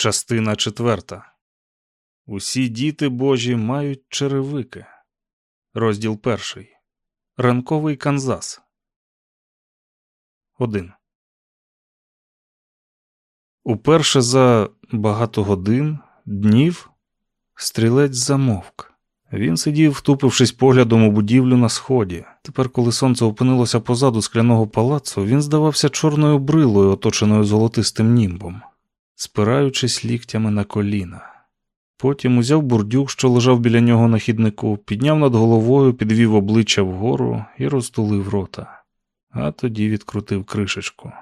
Частина четверта. Усі діти Божі мають черевики. Розділ перший. Ранковий Канзас. Один. Уперше за багато годин, днів, стрілець замовк. Він сидів, втупившись поглядом у будівлю на сході. Тепер, коли сонце опинилося позаду скляного палацу, він здавався чорною брилою, оточеною золотистим німбом спираючись ліктями на коліна. Потім узяв бурдюк, що лежав біля нього на хіднику, підняв над головою, підвів обличчя вгору і розтулив рота, а тоді відкрутив кришечку.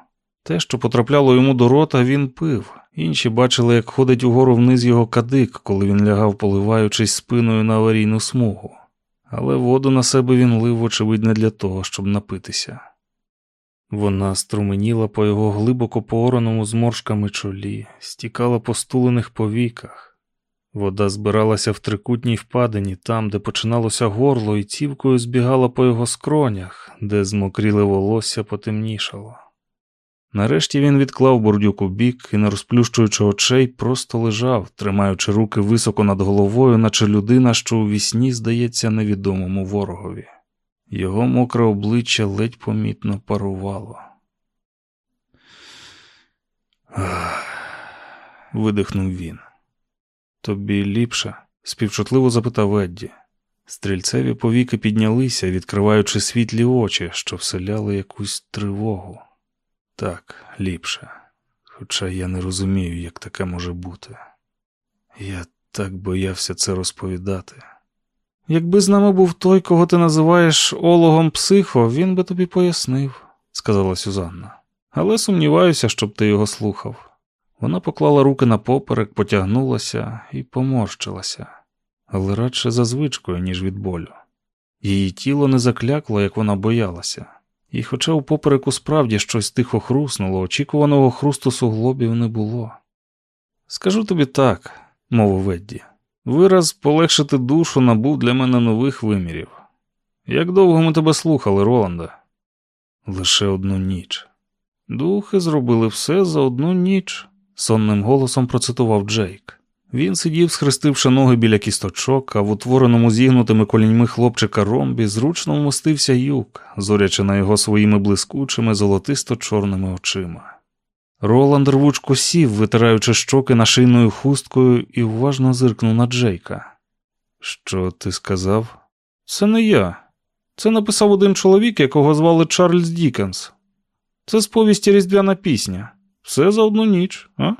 Те, що потрапляло йому до рота, він пив. Інші бачили, як ходить угору вниз його кадик, коли він лягав, поливаючись спиною на аварійну смугу. Але воду на себе він лив, очевидно, для того, щоб напитися. Вона струменіла по його глибоко поораному зморшками чолі, стікала по стулених повіках. Вода збиралася в трикутній впадині там, де починалося горло, і цівкою збігала по його скронях, де змокріле волосся потемнішало. Нарешті він відклав бордюк у бік і, не розплющуючи очей, просто лежав, тримаючи руки високо над головою, наче людина, що у вісні здається невідомому ворогові. Його мокре обличчя ледь помітно парувало. Видихнув він. Тобі ліпше? співчутливо запитав Едді. Стрільцеві повіки піднялися, відкриваючи світлі очі, що вселяли якусь тривогу. Так, ліпше. Хоча я не розумію, як таке може бути. Я так боявся це розповідати. Якби з нами був той, кого ти називаєш ологом психо, він би тобі пояснив, сказала Сюзанна. Але сумніваюся, щоб ти його слухав. Вона поклала руки на поперек, потягнулася і поморщилася, але радше за звичкою, ніж від болю. Її тіло не заклякло, як вона боялася, і, хоча у попереку справді щось тихо хруснуло, очікуваного хрусту суглобів не було. Скажу тобі так, мовив Едді, Вираз полегшити душу набув для мене нових вимірів. Як довго ми тебе слухали, Роланда? Лише одну ніч. Духи зробили все за одну ніч, сонним голосом процитував Джейк. Він сидів, схрестивши ноги біля кісточок, а в утвореному зігнутими коліньми хлопчика ромбі зручно вмостився юк, зорячи на його своїми блискучими золотисто чорними очима. Роланд рвучко сів, витираючи щоки нашийною хусткою, і уважно зиркнув на Джейка. Що ти сказав? Це не я. Це написав один чоловік, якого звали Чарльз Дікенс. Це з повісті Різдвяна пісня. Все за одну ніч, а?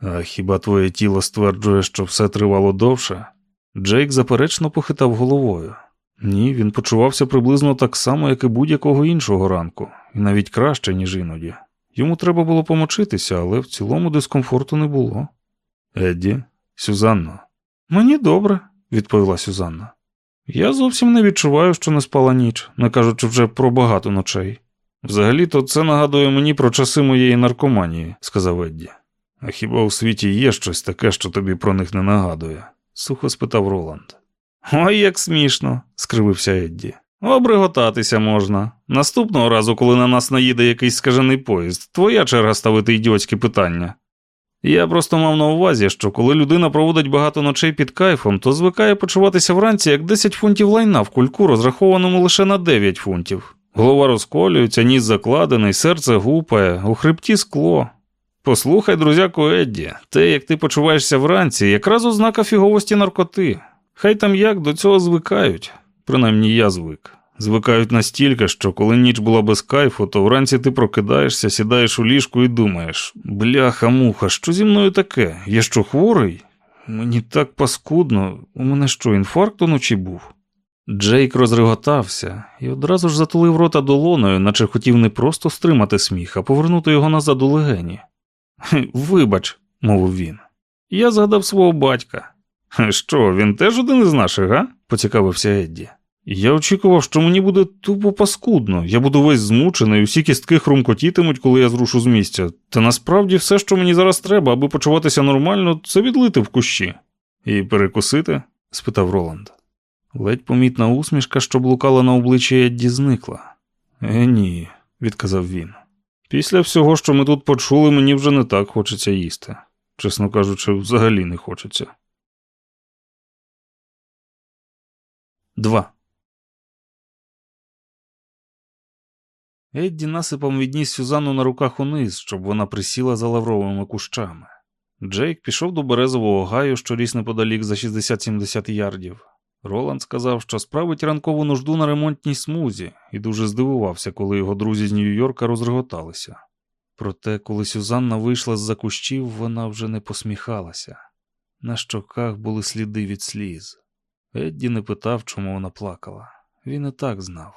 А хіба твоє тіло стверджує, що все тривало довше? Джейк заперечно похитав головою. Ні, він почувався приблизно так само, як і будь-якого іншого ранку, і навіть краще, ніж іноді. Йому треба було помочитися, але в цілому дискомфорту не було. Едді, Сюзанно. Мені добре, відповіла Сюзанна. Я зовсім не відчуваю, що не спала ніч, не кажучи вже про багато ночей. Взагалі-то це нагадує мені про часи моєї наркоманії, сказав Едді. А хіба у світі є щось таке, що тобі про них не нагадує? сухо спитав Роланд. Ой, як смішно, скривився Едді. Обриготатися можна. Наступного разу, коли на нас наїде якийсь скажений поїзд, твоя черга ставити ідіотські питання. Я просто мав на увазі, що коли людина проводить багато ночей під кайфом, то звикає почуватися вранці як 10 фунтів лайна в кульку, розрахованому лише на 9 фунтів. Голова розколюється, ніс закладений, серце гупає, у хребті скло. Послухай, друзяку Едді, те, як ти почуваєшся вранці, якраз ознака фіговості наркоти. Хай там як до цього звикають. Принаймні я звик. Звикають настільки, що коли ніч була без кайфу, то вранці ти прокидаєшся, сідаєш у ліжку і думаєш: бляха, муха, що зі мною таке? Я що хворий? Мені так паскудно, у мене що, інфаркт уночі був? Джейк розреготався і одразу ж затулив рота долоною, наче хотів не просто стримати сміх, а повернути його назад у легені. Вибач, мовив він. Я згадав свого батька. Що, він теж один із наших, га? Поцікавився Едді. Я очікував, що мені буде тупо паскудно, я буду весь змучений, усі кістки хрумкотітимуть, коли я зрушу з місця. Та насправді все, що мені зараз треба, аби почуватися нормально, це відлити в кущі. І перекусити? спитав Роланд. Ледь помітна усмішка, що блукала на обличчі Едді, зникла. Е, ні, відказав він. Після всього, що ми тут почули, мені вже не так хочеться їсти. Чесно кажучи, взагалі не хочеться. 2. Едді насипом відніс Сюзанну на руках униз, щоб вона присіла за лавровими кущами. Джейк пішов до березового гаю, що ріс неподалік за 60-70 ярдів. Роланд сказав, що справить ранкову нужду на ремонтній смузі, і дуже здивувався, коли його друзі з Нью-Йорка розреготалися. Проте, коли Сюзанна вийшла з-за кущів, вона вже не посміхалася. На щоках були сліди від сліз. Едді не питав, чому вона плакала. Він і так знав.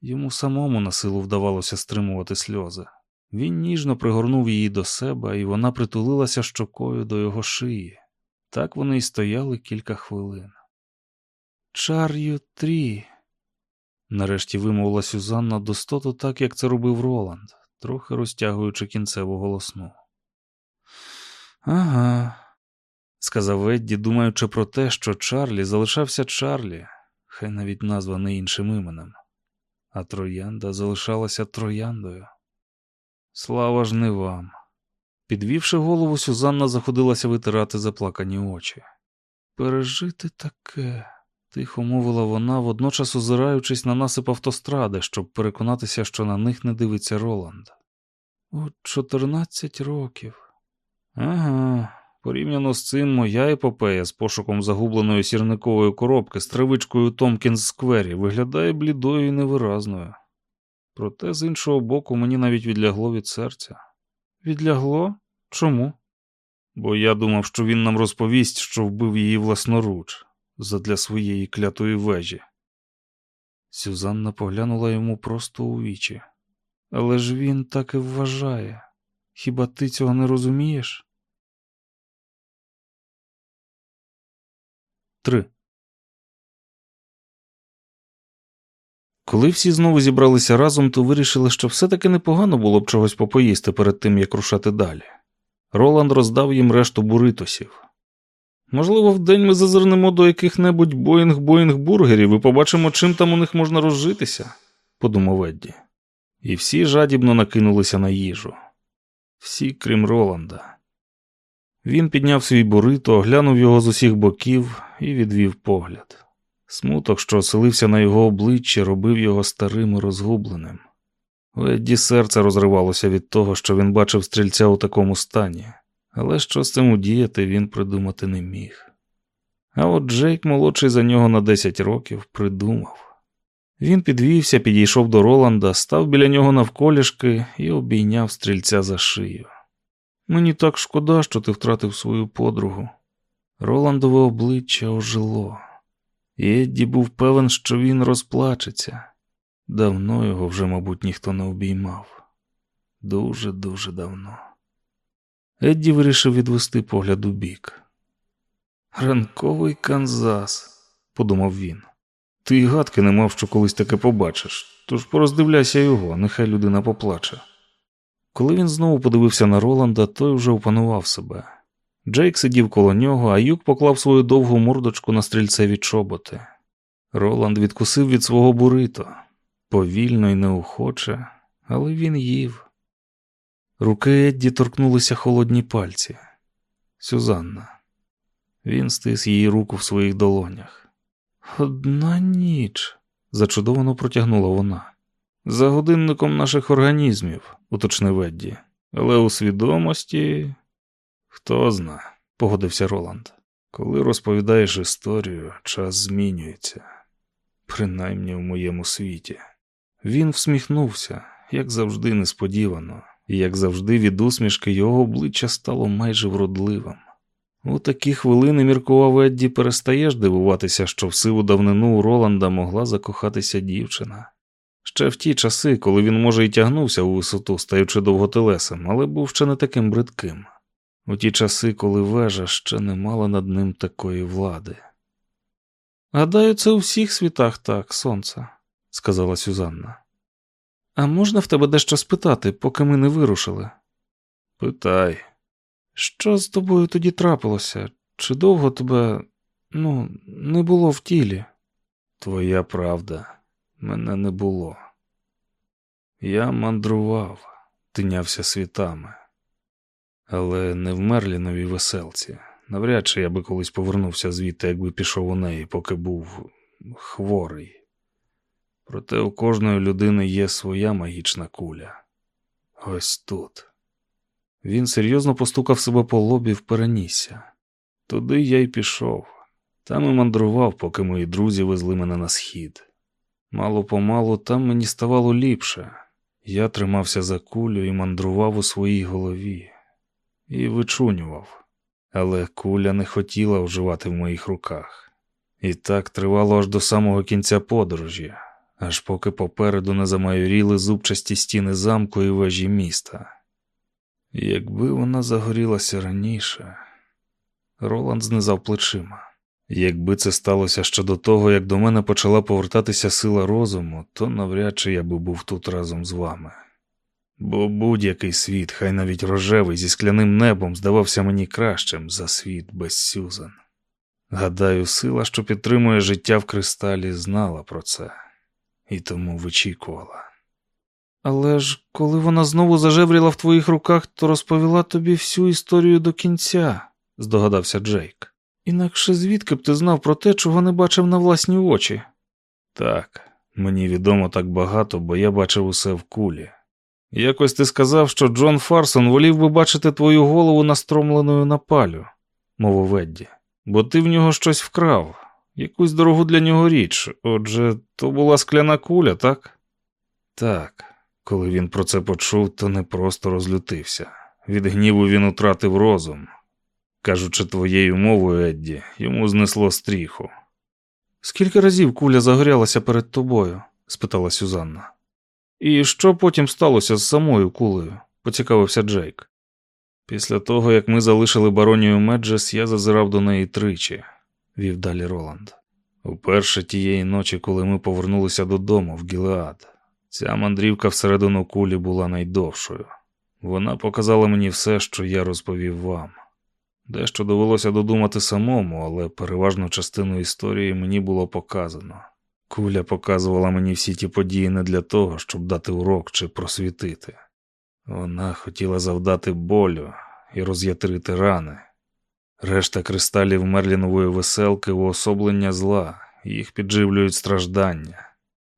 Йому самому на силу вдавалося стримувати сльози. Він ніжно пригорнув її до себе, і вона притулилася щокою до його шиї. Так вони й стояли кілька хвилин. Чар'ю трі, нарешті вимовила Сюзанна достоту так, як це робив Роланд, трохи розтягуючи кінцеву голосну. Ага, сказав Едді, думаючи про те, що Чарлі залишався Чарлі, хай навіть назва іншим іменем, а троянда залишалася трояндою. Слава ж не вам. Підвівши голову, Сюзанна заходилася витирати заплакані очі. Пережити таке, тихо мовила вона, водночас озираючись на насип автостради, щоб переконатися, що на них не дивиться Роланд. У чотирнадцять років. Ага, порівняно з цим моя епопея з пошуком загубленої сірникової коробки з травичкою Томкінс Сквері виглядає блідою і невиразною. Проте, з іншого боку, мені навіть відлягло від серця. Відлягло? Чому? Бо я думав, що він нам розповість, що вбив її власноруч задля своєї клятої вежі. Сюзанна поглянула йому просто у вічі. Але ж він так і вважає. Хіба ти цього не розумієш? Три. Коли всі знову зібралися разом, то вирішили, що все-таки непогано було б чогось попоїсти перед тим, як рушати далі. Роланд роздав їм решту буритосів. Можливо, вдень ми зазирнемо до яких-небудь боїнг-боїнг-бургерів і побачимо, чим там у них можна розжитися, подумав Едді. І всі жадібно накинулися на їжу. Всі, крім Роланда. Він підняв свій бурито, оглянув його з усіх боків і відвів погляд. Смуток, що оселився на його обличчі, робив його старим і розгубленим. Едді серце розривалося від того, що він бачив стрільця у такому стані, але що з цим удіяти він придумати не міг. А от Джейк, молодший за нього на 10 років, придумав. Він підвівся, підійшов до Роланда, став біля нього навколішки і обійняв стрільця за шию. Мені так шкода, що ти втратив свою подругу. Роландове обличчя ожило. І Едді був певен, що він розплачеться. Давно його вже, мабуть, ніхто не обіймав. Дуже-дуже давно. Едді вирішив відвести погляд у бік. Ранковий Канзас, подумав він. Ти й гадки не мав, що колись таке побачиш, тож пороздивляйся його, нехай людина поплаче. Коли він знову подивився на Роланда, той вже опанував себе. Джейк сидів коло нього, а юк поклав свою довгу мордочку на стрільцеві чоботи. Роланд відкусив від свого бурито повільно і неохоче, але він їв. Руки Едді торкнулися холодні пальці. Сюзанна. Він стис її руку в своїх долонях. Одна ніч, зачудовано протягнула вона. За годинником наших організмів, уточнив Едді. Але у свідомості хто зна, погодився Роланд. Коли розповідаєш історію, час змінюється, принаймні в моєму світі. Він всміхнувся, як завжди, несподівано, і як завжди, від усмішки його обличчя стало майже вродливим. У такі хвилини міркував Едді перестаєш дивуватися, що в сиву давнину у Роланда могла закохатися дівчина. Ще в ті часи, коли він, може, і тягнувся у висоту, стаючи довготелесим, але був ще не таким бридким. У ті часи, коли вежа ще не мала над ним такої влади. Гадаю, це у всіх світах так, сонце, сказала Сюзанна. А можна в тебе дещо спитати, поки ми не вирушили? Питай, що з тобою тоді трапилося? Чи довго тебе, ну, не було в тілі? Твоя правда, мене не було. Я мандрував, тинявся світами. Але не в Мерліновій веселці. Навряд чи я би колись повернувся звідти, якби пішов у неї, поки був хворий. Проте у кожної людини є своя магічна куля. Ось тут. Він серйозно постукав себе по лобі в перенісся. Туди я й пішов. Там і мандрував, поки мої друзі везли мене на схід. Мало помалу там мені ставало ліпше. Я тримався за кулю і мандрував у своїй голові і вичунював, але куля не хотіла вживати в моїх руках. І так тривало аж до самого кінця подорожі, аж поки попереду не замайоріли зубчасті стіни замку і вежі міста. Якби вона загорілася раніше, Роланд знизав плечима. Якби це сталося ще до того, як до мене почала повертатися сила розуму, то навряд чи я би був тут разом з вами. Бо будь-який світ, хай навіть рожевий, зі скляним небом, здавався мені кращим за світ без Сюзан. Гадаю, сила, що підтримує життя в кристалі, знала про це і тому вичікувала. Але ж коли вона знову зажевріла в твоїх руках, то розповіла тобі всю історію до кінця, здогадався Джейк. Інакше звідки б ти знав про те, чого не бачив на власні очі? Так, мені відомо так багато, бо я бачив усе в кулі. Якось ти сказав, що Джон Фарсон волів би бачити твою голову настромленою на палю, мовив Едді, бо ти в нього щось вкрав, якусь дорогу для нього річ. Отже, то була скляна куля, так? Так, коли він про це почув, то не просто розлютився. Від гніву він утратив розум. Кажучи твоєю мовою, Едді, йому знесло стріху. Скільки разів куля загорялася перед тобою? спитала Сюзанна. І що потім сталося з самою кулею? поцікавився Джейк. Після того, як ми залишили баронію Меджес, я зазирав до неї тричі, вів далі Роланд. Уперше тієї ночі, коли ми повернулися додому в Гілеад, ця мандрівка всередину кулі була найдовшою. Вона показала мені все, що я розповів вам. Дещо довелося додумати самому, але переважну частину історії мені було показано. Куля показувала мені всі ті події не для того, щоб дати урок чи просвітити. Вона хотіла завдати болю і роз'ятрити рани. Решта кристалів Мерлінової веселки уособлення зла, їх підживлюють страждання.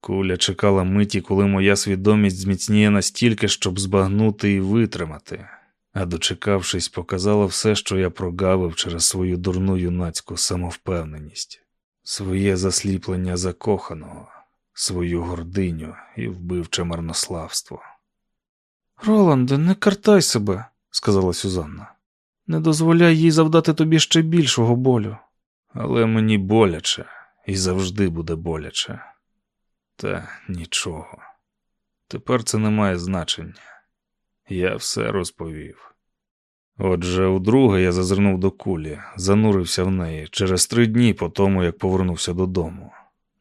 Куля чекала миті, коли моя свідомість зміцніє настільки, щоб збагнути і витримати, а дочекавшись, показала все, що я прогавив через свою дурну юнацьку самовпевненість своє засліплення закоханого, свою гординю і вбивче марнославство. Роланде, не картай себе, сказала Сюзанна. Не дозволяй їй завдати тобі ще більшого болю. Але мені боляче і завжди буде боляче. Та нічого. Тепер це не має значення. Я все розповів. Отже, удруге я зазирнув до кулі, занурився в неї через три дні по тому, як повернувся додому.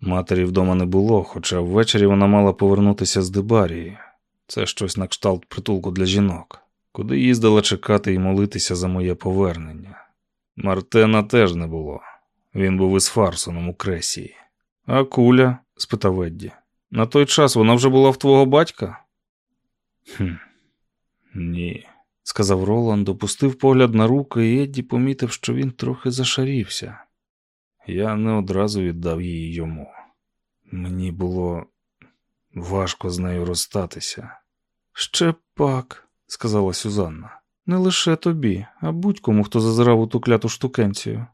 Матері вдома не було, хоча ввечері вона мала повернутися з Дебарії. Це щось на кшталт притулку для жінок, куди їздила чекати і молитися за моє повернення. Мартена теж не було. Він був із Фарсоном у кресії. А куля? спитав Едді. На той час вона вже була в твого батька? «Хм, Ні сказав Роланд, опустив погляд на руки, і Едді помітив, що він трохи зашарівся. Я не одразу віддав її йому. Мені було важко з нею розстатися. Ще пак, сказала Сюзанна, не лише тобі, а будь-кому, хто зазирав у ту кляту штукенцію.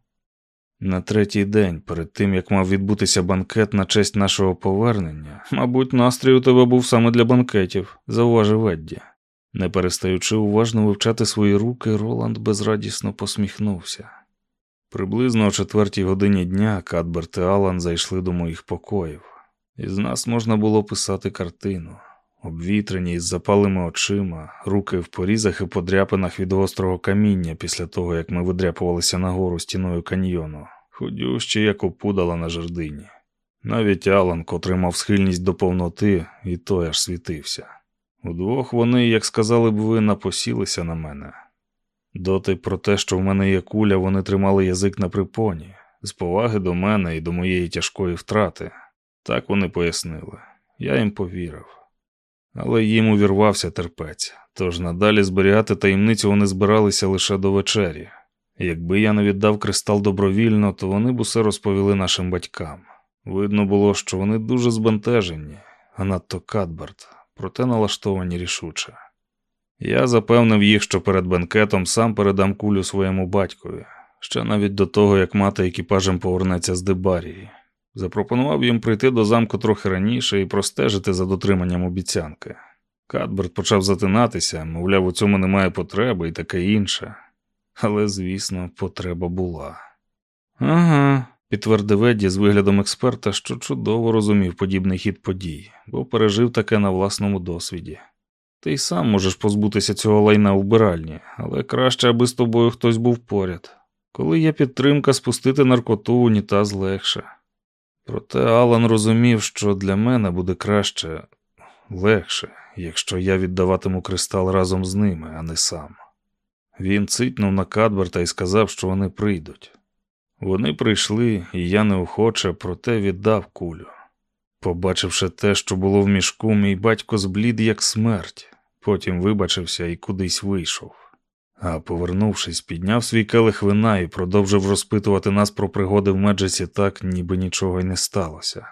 На третій день, перед тим як мав відбутися банкет на честь нашого повернення, мабуть, настрій у тебе був саме для банкетів, зауважив Едді. Не перестаючи уважно вивчати свої руки, Роланд безрадісно посміхнувся. Приблизно о четвертій годині дня Кадберт і Алан зайшли до моїх покоїв. Із нас можна було писати картину, обвітрені із запалими очима, руки в порізах і подряпинах від гострого каміння після того, як ми видряпувалися нагору стіною каньйону, ходющі, як опудала на жердині. Навіть Алан, котрий мав схильність до повноти, і той аж світився. Удвох вони, як сказали б ви, напосілися на мене. Доти про те, що в мене є куля, вони тримали язик на припоні, з поваги до мене і до моєї тяжкої втрати. Так вони пояснили. Я їм повірив. Але їм увірвався терпець, тож надалі зберігати таємницю вони збиралися лише до вечері. Якби я не віддав кристал добровільно, то вони б усе розповіли нашим батькам. Видно було, що вони дуже збентежені, а надто Кадберт, проте налаштовані рішуче. Я запевнив їх, що перед бенкетом сам передам кулю своєму батькові, ще навіть до того, як мати екіпажем повернеться з Дебарії. Запропонував їм прийти до замку трохи раніше і простежити за дотриманням обіцянки. Кадберт почав затинатися, мовляв, у цьому немає потреби і таке інше. Але, звісно, потреба була. Ага, підтвердив Едді з виглядом експерта, що чудово розумів подібний хід подій, бо пережив таке на власному досвіді. Ти й сам можеш позбутися цього лайна у вбиральні, але краще, аби з тобою хтось був поряд. Коли є підтримка, спустити наркоту в унітаз легше. Проте Алан розумів, що для мене буде краще легше, якщо я віддаватиму кристал разом з ними, а не сам. Він цитнув на Кадберта і сказав, що вони прийдуть. Вони прийшли, і я неохоче, проте віддав кулю. Побачивши те, що було в мішку, мій батько зблід, як смерть, потім вибачився і кудись вийшов. А повернувшись, підняв свій келих вина і продовжив розпитувати нас про пригоди в Меджесі так, ніби нічого й не сталося.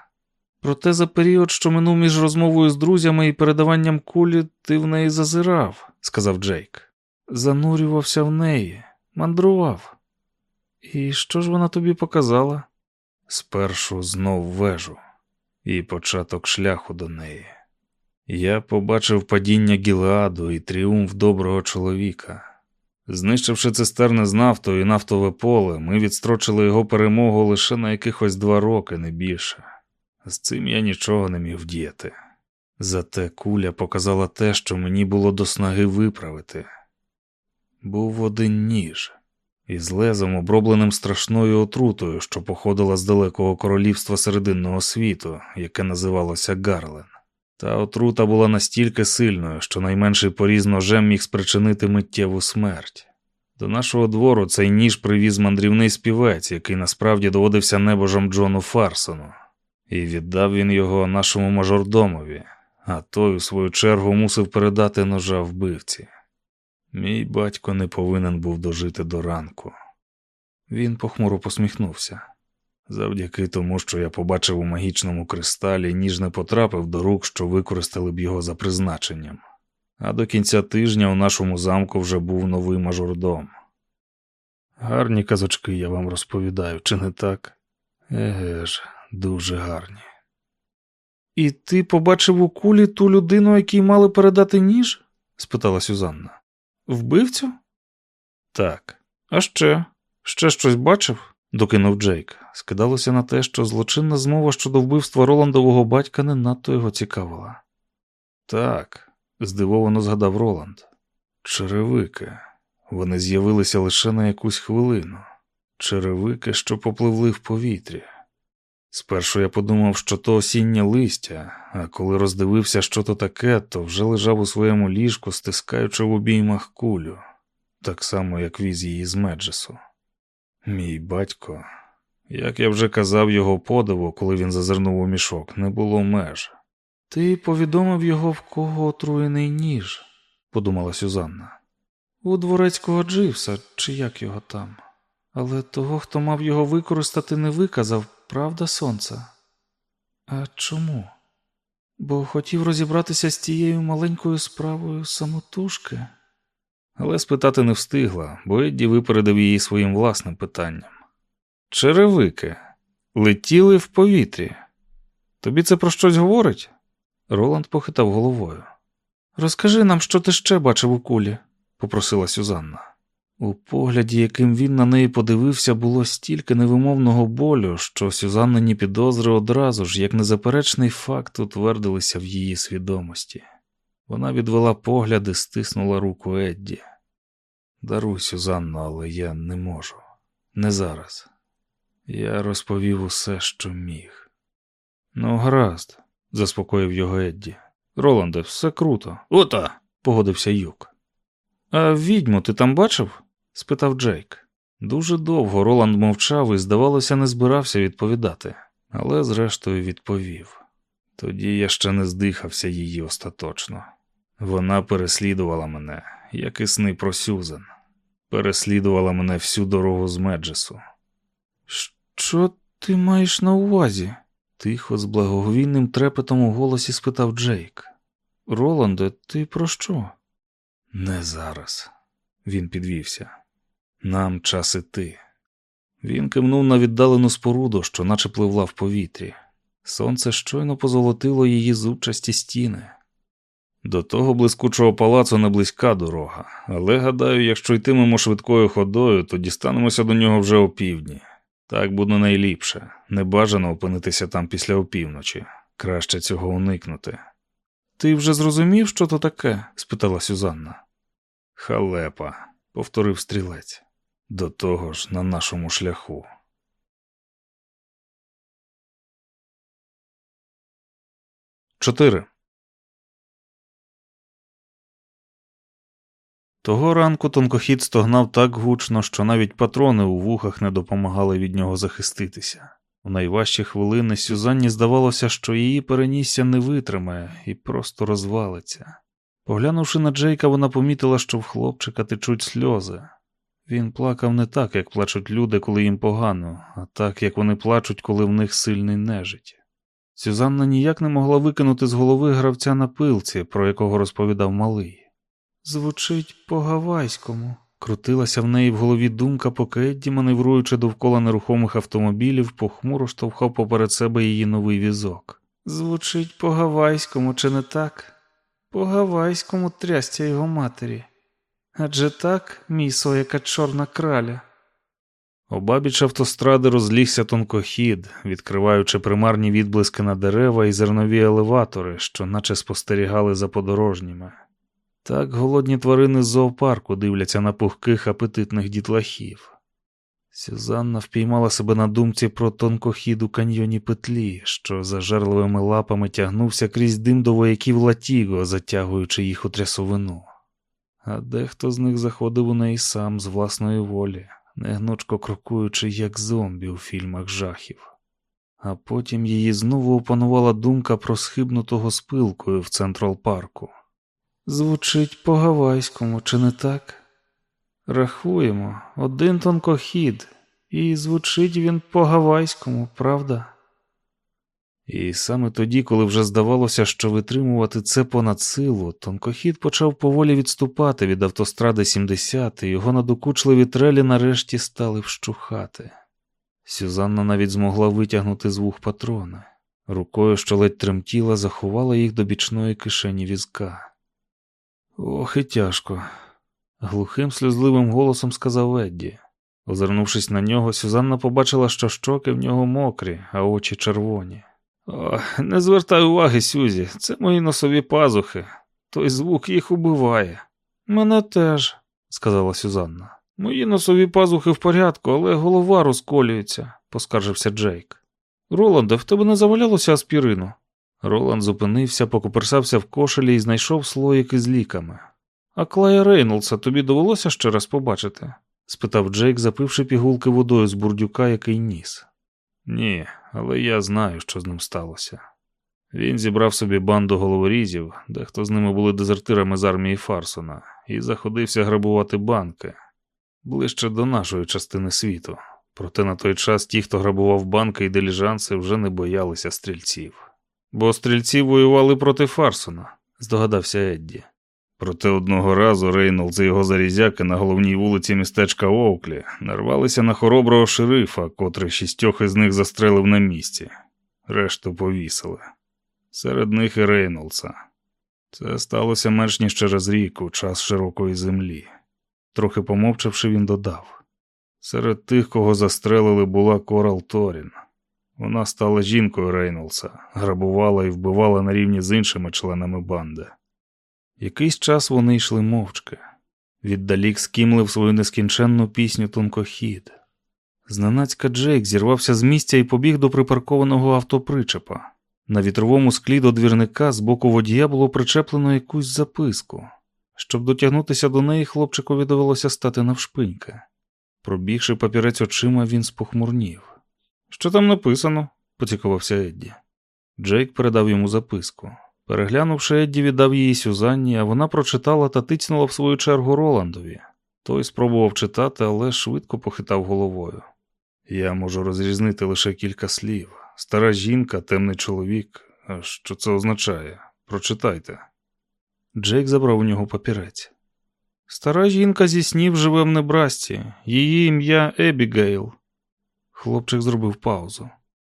Проте за період, що минув між розмовою з друзями і передаванням кулі, ти в неї зазирав, сказав Джейк. Занурювався в неї, мандрував. І що ж вона тобі показала? Спершу знов вежу і початок шляху до неї. Я побачив падіння Гілеаду і тріумф доброго чоловіка. Знищивши цистерни з нафтою і нафтове поле, ми відстрочили його перемогу лише на якихось два роки, не більше. З цим я нічого не міг вдіяти. Зате куля показала те, що мені було до снаги виправити. Був один ніж із лезом, обробленим страшною отрутою, що походила з далекого королівства серединного світу, яке називалося Гарлен. Та отрута була настільки сильною, що найменший поріз ножем міг спричинити миттєву смерть. До нашого двору цей ніж привіз мандрівний співець, який насправді доводився небожом Джону Фарсону, і віддав він його нашому мажордомові, а той, у свою чергу, мусив передати ножа вбивці. Мій батько не повинен був дожити до ранку. Він похмуро посміхнувся. Завдяки тому, що я побачив у магічному кристалі, ніж не потрапив до рук, що використали б його за призначенням. А до кінця тижня у нашому замку вже був новий мажордом. Гарні казочки я вам розповідаю, чи не так? Еге ж, дуже гарні. І ти побачив у кулі ту людину, якій мали передати ніж? спитала Сюзанна. Вбивцю? Так. А ще? Ще щось бачив? докинув Джейк. Скидалося на те, що злочинна змова щодо вбивства Роландового батька не надто його цікавила. Так, здивовано згадав Роланд. Черевики. Вони з'явилися лише на якусь хвилину. Черевики, що попливли в повітрі. Спершу я подумав, що то осіннє листя, а коли роздивився, що то таке, то вже лежав у своєму ліжку, стискаючи в обіймах кулю, так само, як віз її з Меджесу. Мій батько, як я вже казав його подиву, коли він зазирнув у мішок, не було меж. Ти повідомив його, в кого отруєний ніж, подумала Сюзанна. У дворецького Дживса, чи як його там. Але того, хто мав його використати, не виказав, правда, сонце? А чому? Бо хотів розібратися з тією маленькою справою самотужки. Але спитати не встигла, бо Едді випередив її своїм власним питанням. Черевики летіли в повітрі. Тобі це про щось говорить? Роланд похитав головою. Розкажи нам, що ти ще бачив у кулі, попросила Сюзанна. У погляді, яким він на неї подивився, було стільки невимовного болю, що Сюзаннині підозри одразу ж, як незаперечний факт, утвердилися в її свідомості. Вона відвела погляд і стиснула руку Едді. Даруй, Сюзанно, але я не можу. Не зараз. Я розповів усе, що міг. Ну, гаразд, заспокоїв його Едді. Роланде, все круто. Ота. погодився Юк. А відьму ти там бачив? Спитав Джейк. Дуже довго Роланд мовчав і, здавалося, не збирався відповідати, але зрештою відповів. Тоді я ще не здихався її остаточно. Вона переслідувала мене, як і сни про Сюзан. Переслідувала мене всю дорогу з Меджесу. Що ти маєш на увазі? тихо, з благоговійним трепетом у голосі спитав Джейк. Роланде, ти про що? Не зараз. Він підвівся. Нам час іти. Він кивнув на віддалену споруду, що наче пливла в повітрі. Сонце щойно позолотило її зубчасті стіни. До того блискучого палацу не близька дорога, але гадаю, якщо йтимемо швидкою ходою, то дістанемося до нього вже опівдні. Так буде найліпше. Не бажано опинитися там після опівночі. Краще цього уникнути. Ти вже зрозумів, що то таке? спитала Сюзанна. Халепа, повторив стрілець. До того ж, на нашому шляху. Чотири. Того ранку тонкохід стогнав так гучно, що навіть патрони у вухах не допомагали від нього захиститися. У найважчі хвилини Сюзанні здавалося, що її перенісся не витримає і просто розвалиться. Поглянувши на Джейка, вона помітила, що в хлопчика течуть сльози. Він плакав не так, як плачуть люди, коли їм погано, а так, як вони плачуть, коли в них сильний нежить. Сюзанна ніяк не могла викинути з голови гравця на пилці, про якого розповідав малий. Звучить по-гавайському. Крутилася в неї в голові думка, поки Едді, маневруючи довкола нерухомих автомобілів, похмуро штовхав поперед себе її новий візок. Звучить по-гавайському, чи не так? По-гавайському трястя його матері. Адже так, мій сояка чорна краля. Обабіч автостради розлігся тонкохід, відкриваючи примарні відблиски на дерева і зернові елеватори, що наче спостерігали за подорожніми. Так голодні тварини з зоопарку дивляться на пухких апетитних дітлахів. Сюзанна впіймала себе на думці про тонкохід у каньйоні петлі, що зажерливими лапами тягнувся крізь дим до вояків Латіго, затягуючи їх у трясовину. А дехто з них заходив у неї сам з власної волі, негнучко крокуючи, як зомбі у фільмах жахів. А потім її знову опанувала думка про схибнутого спилкою в Централ парку. Звучить по-гавайському, чи не так? Рахуємо, один тонкохід, і звучить він по-гавайському, правда? І саме тоді, коли вже здавалося, що витримувати це понад силу, тонкохід почав поволі відступати від автостради 70, і його надокучливі трелі нарешті стали вщухати. Сюзанна навіть змогла витягнути з вух патрони. Рукою, що ледь тремтіла, заховала їх до бічної кишені візка. Ох і тяжко, глухим сльозливим голосом сказав Едді. Озирнувшись на нього, Сюзанна побачила, що щоки в нього мокрі, а очі червоні. О, не звертай уваги, Сюзі, це мої носові пазухи. Той звук їх убиває. Мене теж, сказала Сюзанна. Мої носові пазухи в порядку, але голова розколюється, поскаржився Джейк. Роланде, в тебе не завалялося аспірину? Роланд зупинився, покуперсався в кошелі і знайшов слоїк із ліками. А Клая Рейнолдса тобі довелося ще раз побачити? спитав Джейк, запивши пігулки водою з бурдюка, який ніс. Ні, але я знаю, що з ним сталося. Він зібрав собі банду головорізів, дехто з ними були дезертирами з армії Фарсона, і заходився грабувати банки ближче до нашої частини світу. Проте на той час ті, хто грабував банки і деліжанси, вже не боялися стрільців. Бо стрільці воювали проти Фарсона, здогадався Едді. Проте одного разу Рейнолдс і його зарізяки на головній вулиці містечка Оуклі нарвалися на хороброго шерифа, котрий шістьох із них застрелив на місці, решту повісили. Серед них і Рейнолдса. Це сталося менш ніж через рік у час широкої землі. Трохи помовчавши, він додав: серед тих, кого застрелили, була Корал Торін. Вона стала жінкою Рейнолдса, грабувала і вбивала на рівні з іншими членами банди. Якийсь час вони йшли мовчки. Віддалік скімлив свою нескінченну пісню тонкохід. Зненацька Джейк зірвався з місця і побіг до припаркованого автопричепа. На вітровому склі до двірника з боку водія було причеплено якусь записку. Щоб дотягнутися до неї, хлопчикові довелося стати навшпиньки. Пробігши папірець очима, він спохмурнів. Що там написано? поцікавився Едді. Джейк передав йому записку. Переглянувши Едді, віддав її Сюзанні, а вона прочитала та тицнула в свою чергу Роландові. Той спробував читати, але швидко похитав головою. Я можу розрізнити лише кілька слів. Стара жінка, темний чоловік. Що це означає? Прочитайте. Джейк забрав у нього папірець. Стара жінка зі снів живе в Небрасці. Її ім'я Ебігейл. Хлопчик зробив паузу.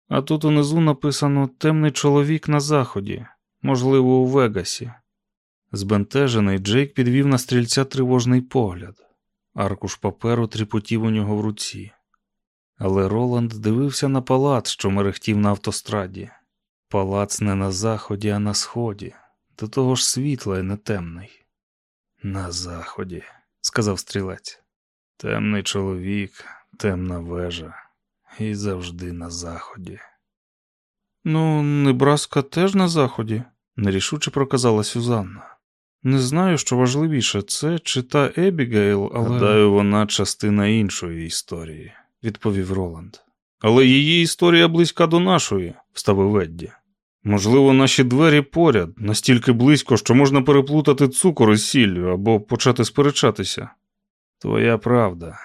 А тут унизу написано темний чоловік на заході, можливо, у Вегасі. Збентежений Джейк підвів на стрільця тривожний погляд. Аркуш паперу тріпотів у нього в руці. Але Роланд дивився на палац, що мерехтів на автостраді. Палац не на заході, а на сході, до того ж світлий, не темний. На заході, сказав стрілець. Темний чоловік, темна вежа, і завжди на заході. Ну, Небраска теж на заході, нерішуче проказала Сюзанна. Не знаю, що важливіше, це чи та Ебігейл, але. Гадаю, вона частина іншої історії, відповів Роланд. Але її історія близька до нашої, вставив Едді. Можливо, наші двері поряд, настільки близько, що можна переплутати цукор із сіллю або почати сперечатися. Твоя правда.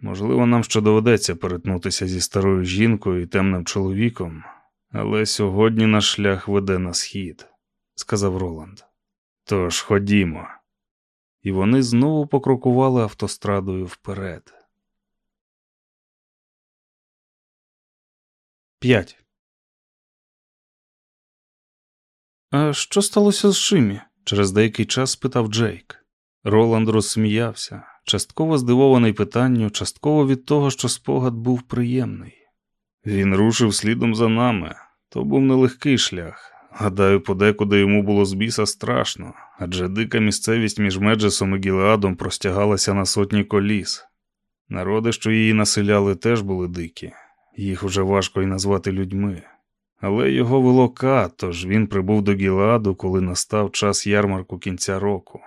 Можливо, нам ще доведеться перетнутися зі старою жінкою і темним чоловіком, але сьогодні наш шлях веде на схід, сказав Роланд. Тож ходімо. І вони знову покрокували автострадою вперед. 5. А що сталося з Шимі? через деякий час спитав Джейк. Роланд розсміявся, частково здивований питанню, частково від того, що спогад був приємний. Він рушив слідом за нами. То був нелегкий шлях. Гадаю, подекуди йому було з біса страшно, адже дика місцевість між Меджесом і Гілеадом простягалася на сотні коліс. Народи, що її населяли, теж були дикі, їх уже важко й назвати людьми. Але його вело Ка, тож він прибув до Гілеаду, коли настав час ярмарку кінця року,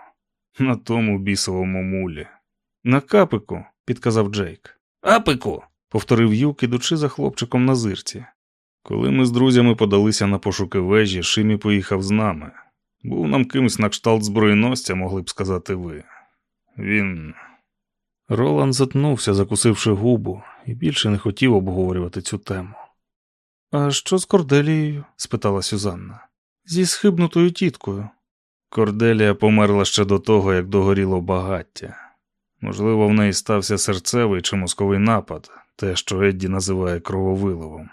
на тому бісовому мулі. На капику, підказав Джейк. Апику. повторив Юк, ідучи за хлопчиком на зирці. Коли ми з друзями подалися на пошуки вежі, Шимі поїхав з нами. Був нам кимось на кшталт збройностя, могли б сказати ви. Він. Роланд затнувся, закусивши губу, і більше не хотів обговорювати цю тему. А що з Корделією? спитала Сюзанна. Зі схибнутою тіткою. Корделія померла ще до того, як догоріло багаття. Можливо, в неї стався серцевий чи мозковий напад, те, що Едді називає крововиливом.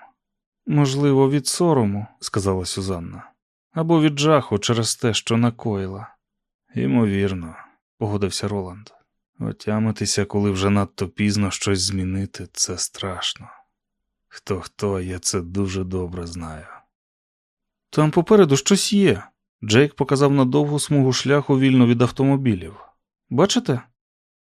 Можливо, від сорому, сказала Сюзанна, або від жаху через те, що накоїла. Ймовірно, погодився Роланд. Отямитися, коли вже надто пізно щось змінити, це страшно. Хто хто, я це дуже добре знаю. Там попереду щось є. Джейк показав на довгу смугу шляху вільно від автомобілів. Бачите?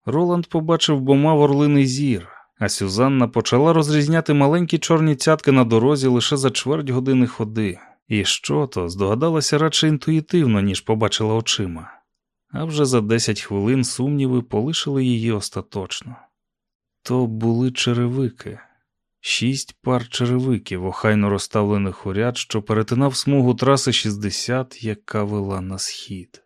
Роланд побачив бома в орлиний зір, а Сюзанна почала розрізняти маленькі чорні цятки на дорозі лише за чверть години ходи, і що то здогадалася радше інтуїтивно, ніж побачила очима. А вже за десять хвилин сумніви полишили її остаточно. То були черевики, шість пар черевиків, охайно розставлених у ряд, що перетинав смугу траси 60, яка вела на схід.